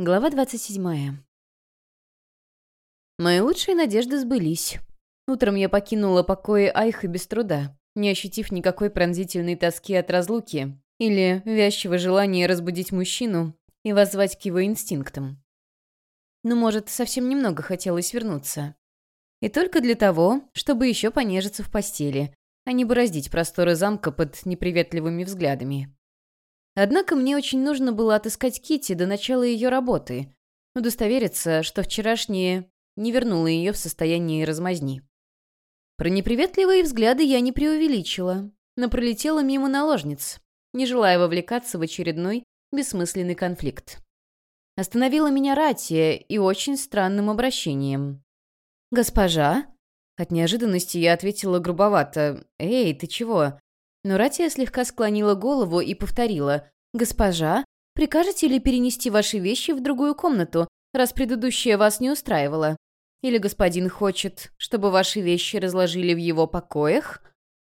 Глава 27. Мои лучшие надежды сбылись. Утром я покинула покои Айха без труда, не ощутив никакой пронзительной тоски от разлуки или вязчего желания разбудить мужчину и воззвать к его инстинктам. Ну, может, совсем немного хотелось вернуться. И только для того, чтобы еще понежиться в постели, а не бороздить просторы замка под неприветливыми взглядами. Однако мне очень нужно было отыскать Кити до начала ее работы, удостовериться, что вчерашнее не вернуло ее в состояние размазни. Про неприветливые взгляды я не преувеличила, но пролетела мимо наложниц, не желая вовлекаться в очередной бессмысленный конфликт. Остановила меня Ратия и очень странным обращением. «Госпожа?» От неожиданности я ответила грубовато. «Эй, ты чего?» Но Ратия слегка склонила голову и повторила. «Госпожа, прикажете ли перенести ваши вещи в другую комнату, раз предыдущая вас не устраивала? Или господин хочет, чтобы ваши вещи разложили в его покоях?»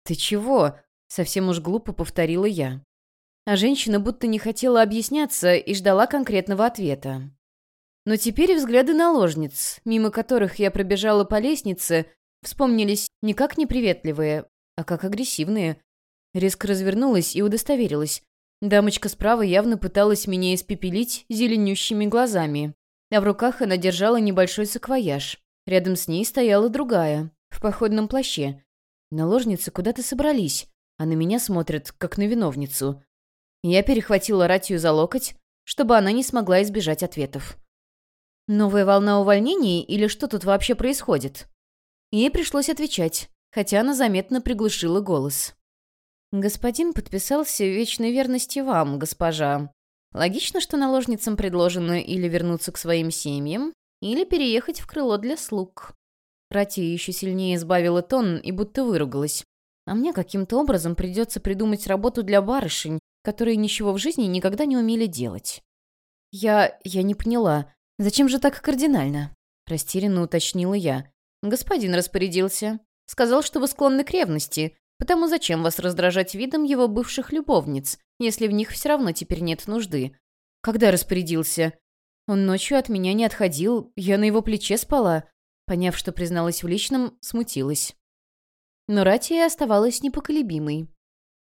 «Ты чего?» — совсем уж глупо повторила я. А женщина будто не хотела объясняться и ждала конкретного ответа. Но теперь взгляды наложниц, мимо которых я пробежала по лестнице, вспомнились не как неприветливые, а как агрессивные, Резко развернулась и удостоверилась. Дамочка справа явно пыталась меня испепелить зеленющими глазами, а в руках она держала небольшой саквояж. Рядом с ней стояла другая, в походном плаще. Наложницы куда-то собрались, а на меня смотрят, как на виновницу. Я перехватила Ратию за локоть, чтобы она не смогла избежать ответов. «Новая волна увольнений или что тут вообще происходит?» Ей пришлось отвечать, хотя она заметно приглушила голос. «Господин подписался в вечной верности вам, госпожа. Логично, что наложницам предложено или вернуться к своим семьям, или переехать в крыло для слуг». Рати еще сильнее избавила тон и будто выругалась. «А мне каким-то образом придется придумать работу для барышень, которые ничего в жизни никогда не умели делать». «Я... я не поняла. Зачем же так кардинально?» Растерянно уточнила я. «Господин распорядился. Сказал, что вы склонны к ревности, Потому зачем вас раздражать видом его бывших любовниц, если в них все равно теперь нет нужды? Когда распорядился? Он ночью от меня не отходил, я на его плече спала. Поняв, что призналась в личном, смутилась. Но Ратия оставалась непоколебимой.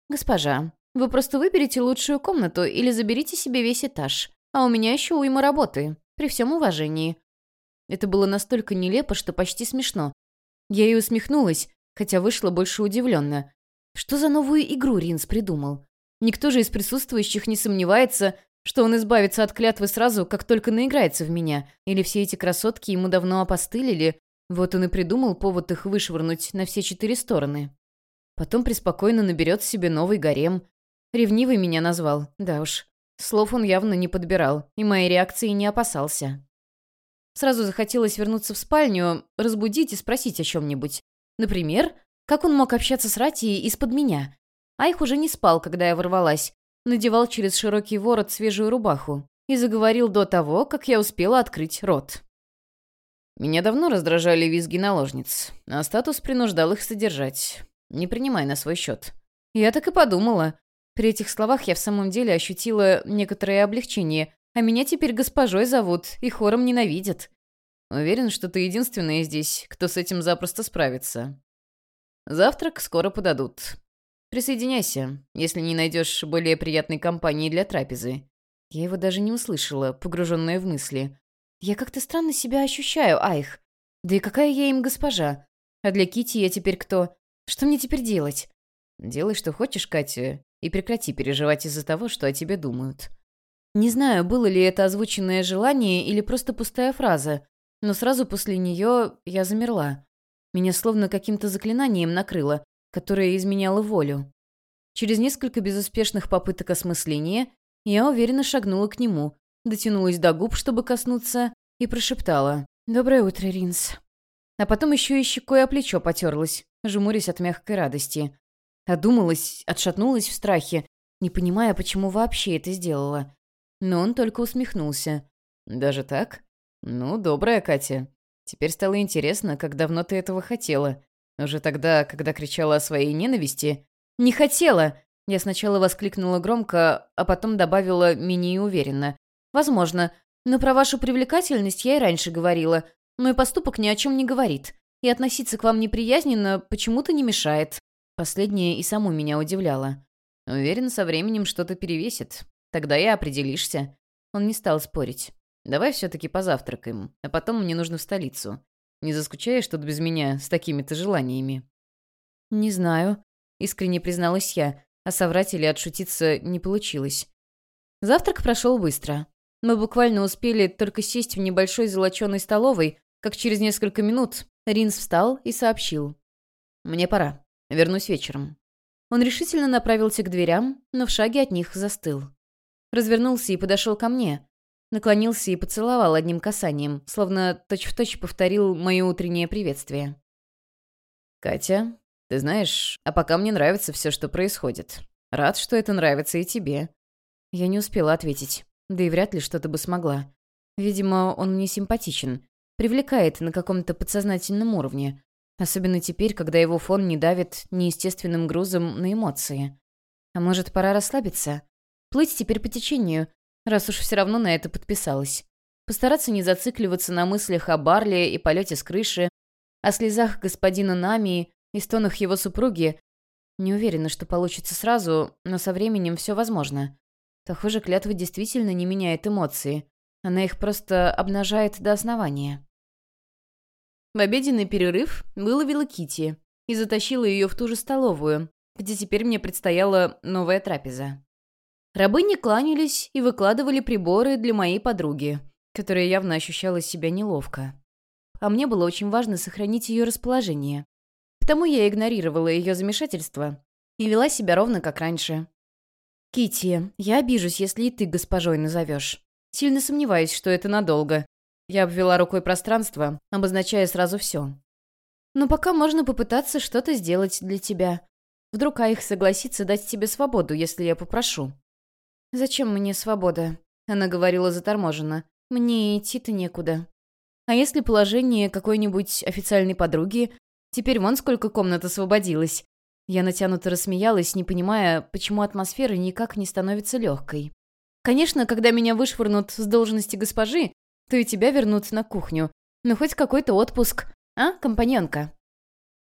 «Госпожа, вы просто выберите лучшую комнату или заберите себе весь этаж, а у меня еще уйма работы, при всем уважении». Это было настолько нелепо, что почти смешно. Я и усмехнулась, хотя вышла больше удивленно. Что за новую игру Ринс придумал? Никто же из присутствующих не сомневается, что он избавится от клятвы сразу, как только наиграется в меня, или все эти красотки ему давно опостылили, вот он и придумал повод их вышвырнуть на все четыре стороны. Потом преспокойно наберет себе новый гарем. Ревнивый меня назвал, да уж. Слов он явно не подбирал, и моей реакции не опасался. Сразу захотелось вернуться в спальню, разбудить и спросить о чем-нибудь. Например, как он мог общаться с Ратией из-под меня? Айх уже не спал, когда я ворвалась. Надевал через широкий ворот свежую рубаху и заговорил до того, как я успела открыть рот. Меня давно раздражали визги наложниц, а статус принуждал их содержать. Не принимай на свой счет. Я так и подумала. При этих словах я в самом деле ощутила некоторое облегчение, а меня теперь госпожой зовут и хором ненавидят. Уверен, что ты единственная здесь, кто с этим запросто справится. Завтрак скоро подадут. Присоединяйся, если не найдешь более приятной компании для трапезы. Я его даже не услышала, погруженная в мысли. Я как-то странно себя ощущаю, Айх. Да и какая я им госпожа? А для Кити я теперь кто? Что мне теперь делать? Делай, что хочешь, Катя, и прекрати переживать из-за того, что о тебе думают. Не знаю, было ли это озвученное желание или просто пустая фраза, но сразу после нее я замерла. Меня словно каким-то заклинанием накрыло, которое изменяло волю. Через несколько безуспешных попыток осмысления я уверенно шагнула к нему, дотянулась до губ, чтобы коснуться, и прошептала «Доброе утро, Ринс». А потом еще и щекой о плечо потерлась, жмурясь от мягкой радости. Одумалась, отшатнулась в страхе, не понимая, почему вообще это сделала. Но он только усмехнулся. «Даже так? Ну, добрая Катя. Теперь стало интересно, как давно ты этого хотела. Уже тогда, когда кричала о своей ненависти... «Не хотела!» Я сначала воскликнула громко, а потом добавила менее уверенно. «Возможно. Но про вашу привлекательность я и раньше говорила. Мой поступок ни о чем не говорит. И относиться к вам неприязненно почему-то не мешает. Последнее и саму меня удивляло. Уверен, со временем что-то перевесит. Тогда и определишься. Он не стал спорить. Давай все-таки позавтракаем, а потом мне нужно в столицу. Не заскучаешь тут без меня с такими-то желаниями?» «Не знаю», — искренне призналась я, а соврать или отшутиться не получилось. Завтрак прошел быстро. Мы буквально успели только сесть в небольшой золоченой столовой, как через несколько минут Ринс встал и сообщил. «Мне пора. Вернусь вечером». Он решительно направился к дверям, но в шаге от них застыл. Развернулся и подошел ко мне, наклонился и поцеловал одним касанием, словно точь-в-точь повторил мое утреннее приветствие. «Катя, ты знаешь, а пока мне нравится все, что происходит. Рад, что это нравится и тебе». Я не успела ответить, да и вряд ли что-то бы смогла. Видимо, он мне симпатичен, привлекает на каком-то подсознательном уровне, особенно теперь, когда его фон не давит неестественным грузом на эмоции. А может, пора расслабиться? Плыть теперь по течению, раз уж все равно на это подписалась. Постараться не зацикливаться на мыслях о Барле и полете с крыши, о слезах господина Намии и стонах его супруги. Не уверена, что получится сразу, но со временем все возможно. Похоже, клятва действительно не меняет эмоции. Она их просто обнажает до основания. В обеденный перерыв выловила Кити и затащила ее в ту же столовую, где теперь мне предстояла новая трапеза. Рабыни кланялись и выкладывали приборы для моей подруги, которая явно ощущала себя неловко. А мне было очень важно сохранить ее расположение. Потому я игнорировала ее замешательство и вела себя ровно как раньше. Кити, я обижусь, если и ты госпожой назовешь. Сильно сомневаюсь, что это надолго. Я обвела рукой пространство, обозначая сразу все. Но пока можно попытаться что-то сделать для тебя. Вдруг Аих согласится дать тебе свободу, если я попрошу. «Зачем мне свобода?» Она говорила заторможенно. «Мне идти-то некуда». А если положение какой-нибудь официальной подруги? Теперь вон сколько комнат освободилось. Я натянуто рассмеялась, не понимая, почему атмосфера никак не становится легкой. Конечно, когда меня вышвырнут с должности госпожи, то и тебя вернут на кухню. Но хоть какой-то отпуск, а, компаньонка?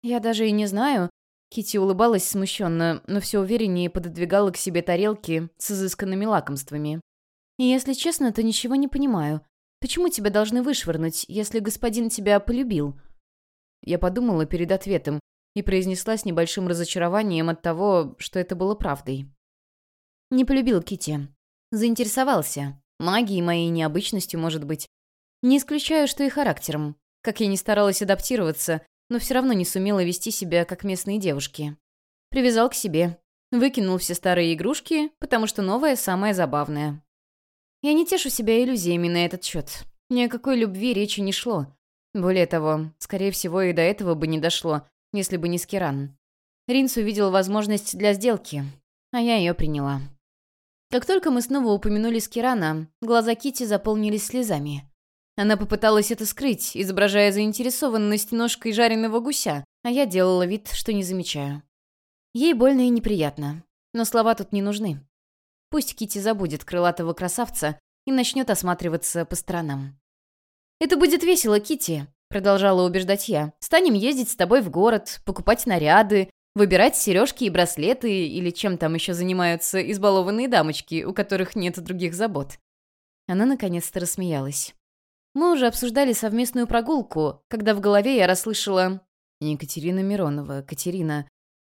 Я даже и не знаю, Кити улыбалась смущенно, но все увереннее пододвигала к себе тарелки с изысканными лакомствами. И если честно, то ничего не понимаю. Почему тебя должны вышвырнуть, если господин тебя полюбил? Я подумала перед ответом и произнесла с небольшим разочарованием от того, что это было правдой. Не полюбил Кити. Заинтересовался. Магией моей необычностью, может быть. Не исключаю, что и характером. Как я не старалась адаптироваться, но все равно не сумела вести себя, как местные девушки. Привязал к себе. Выкинул все старые игрушки, потому что новое самое забавное. Я не тешу себя иллюзиями на этот счет. Ни о какой любви речи не шло. Более того, скорее всего, и до этого бы не дошло, если бы не Скиран. Ринс увидел возможность для сделки, а я ее приняла. Как только мы снова упомянули Скирана, глаза Кити заполнились слезами. Она попыталась это скрыть, изображая заинтересованность ножкой жареного гуся, а я делала вид, что не замечаю. Ей больно и неприятно, но слова тут не нужны. Пусть Кити забудет крылатого красавца и начнет осматриваться по сторонам. «Это будет весело, Кити, продолжала убеждать я. «Станем ездить с тобой в город, покупать наряды, выбирать сережки и браслеты или чем там еще занимаются избалованные дамочки, у которых нет других забот». Она наконец-то рассмеялась. Мы уже обсуждали совместную прогулку, когда в голове я расслышала «Екатерина Миронова, Катерина».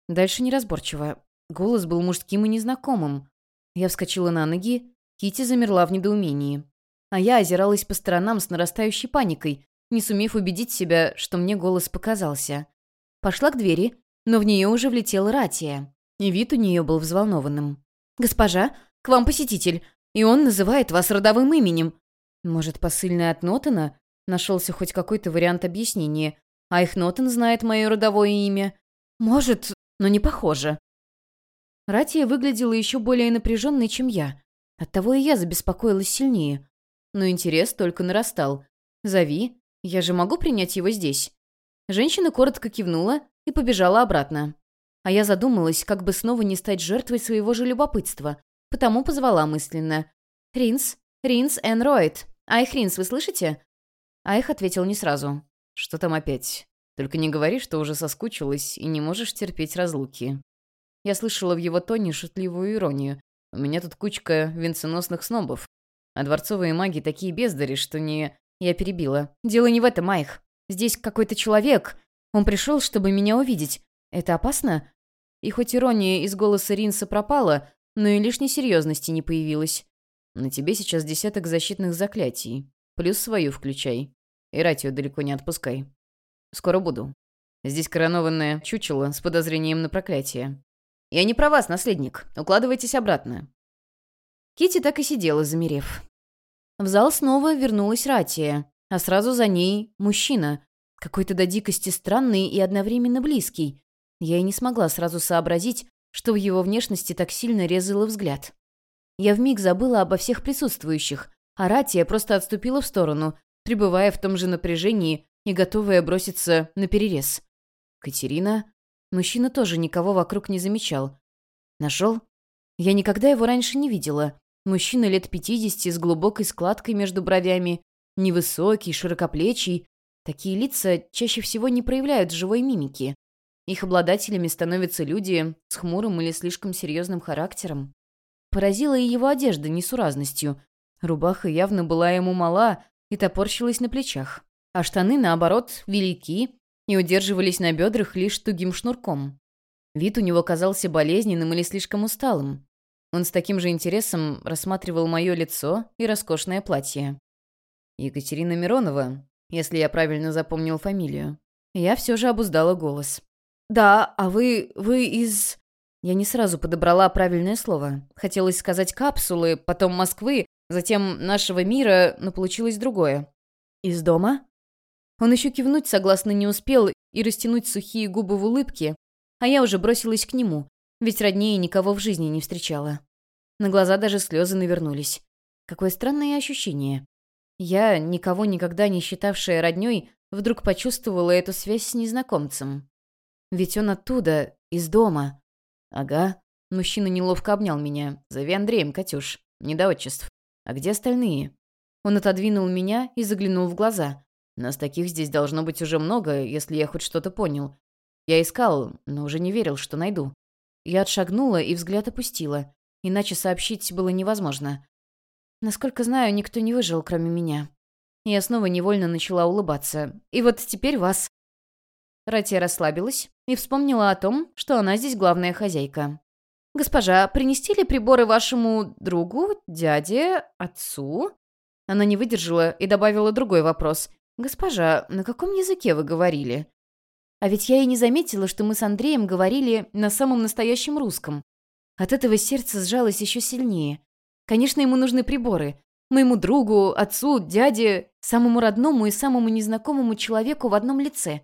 Дальше неразборчиво. Голос был мужским и незнакомым. Я вскочила на ноги, Кити замерла в недоумении. А я озиралась по сторонам с нарастающей паникой, не сумев убедить себя, что мне голос показался. Пошла к двери, но в нее уже влетела Ратия, и вид у нее был взволнованным. «Госпожа, к вам посетитель, и он называет вас родовым именем. Может, посыльный от Нотена? Нашелся хоть какой-то вариант объяснения. А их Нотен знает мое родовое имя. Может, но не похоже. Ратия выглядела еще более напряженной, чем я. Оттого и я забеспокоилась сильнее. Но интерес только нарастал. «Зови. Я же могу принять его здесь?» Женщина коротко кивнула и побежала обратно. А я задумалась, как бы снова не стать жертвой своего же любопытства, потому позвала мысленно. «Ринс, Ринс Энроид». Айх Ринс, вы слышите?» Айх ответил не сразу. «Что там опять? Только не говори, что уже соскучилась и не можешь терпеть разлуки». Я слышала в его тоне шутливую иронию. «У меня тут кучка венценосных снобов, а дворцовые маги такие бездари, что не...» Я перебила. «Дело не в этом, Айх. Здесь какой-то человек. Он пришел, чтобы меня увидеть. Это опасно?» И хоть ирония из голоса Ринса пропала, но и лишней серьезности не появилась. «На тебе сейчас десяток защитных заклятий. Плюс свою включай. И ратию далеко не отпускай. Скоро буду. Здесь коронованное чучело с подозрением на проклятие. Я не про вас, наследник. Укладывайтесь обратно». Кити так и сидела, замерев. В зал снова вернулась Ратия, а сразу за ней мужчина, какой-то до дикости странный и одновременно близкий. Я и не смогла сразу сообразить, что в его внешности так сильно резало взгляд. Я вмиг забыла обо всех присутствующих, а Ратия просто отступила в сторону, пребывая в том же напряжении и готовая броситься на перерез. Катерина... Мужчина тоже никого вокруг не замечал. Нашел? Я никогда его раньше не видела. Мужчина лет пятидесяти с глубокой складкой между бровями, невысокий, широкоплечий, Такие лица чаще всего не проявляют живой мимики. Их обладателями становятся люди с хмурым или слишком серьезным характером. Поразила и его одежда несуразностью. Рубаха явно была ему мала и топорщилась на плечах, а штаны, наоборот, велики и удерживались на бедрах лишь тугим шнурком. Вид у него казался болезненным или слишком усталым. Он с таким же интересом рассматривал мое лицо и роскошное платье. «Екатерина Миронова, если я правильно запомнил фамилию. Я все же обуздала голос. «Да, а вы... вы из...» Я не сразу подобрала правильное слово. Хотелось сказать «капсулы», потом «Москвы», затем «нашего мира», но получилось другое. «Из дома?» Он еще кивнуть согласно не успел и растянуть сухие губы в улыбке, а я уже бросилась к нему, ведь роднее никого в жизни не встречала. На глаза даже слезы навернулись. Какое странное ощущение. Я, никого никогда не считавшая роднёй, вдруг почувствовала эту связь с незнакомцем. Ведь он оттуда, из дома. Ага. Мужчина неловко обнял меня. Зови Андреем, Катюш. Не до отчеств. А где остальные? Он отодвинул меня и заглянул в глаза. Нас таких здесь должно быть уже много, если я хоть что-то понял. Я искал, но уже не верил, что найду. Я отшагнула и взгляд опустила. Иначе сообщить было невозможно. Насколько знаю, никто не выжил, кроме меня. Я снова невольно начала улыбаться. И вот теперь вас. Ратия расслабилась и вспомнила о том, что она здесь главная хозяйка. «Госпожа, принести ли приборы вашему другу, дяде, отцу?» Она не выдержала и добавила другой вопрос. «Госпожа, на каком языке вы говорили?» А ведь я и не заметила, что мы с Андреем говорили на самом настоящем русском. От этого сердце сжалось еще сильнее. Конечно, ему нужны приборы. Моему другу, отцу, дяде, самому родному и самому незнакомому человеку в одном лице.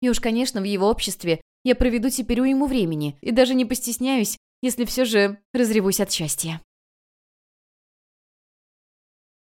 И уж, конечно, в его обществе я проведу теперь уйму времени и даже не постесняюсь, если все же разревусь от счастья.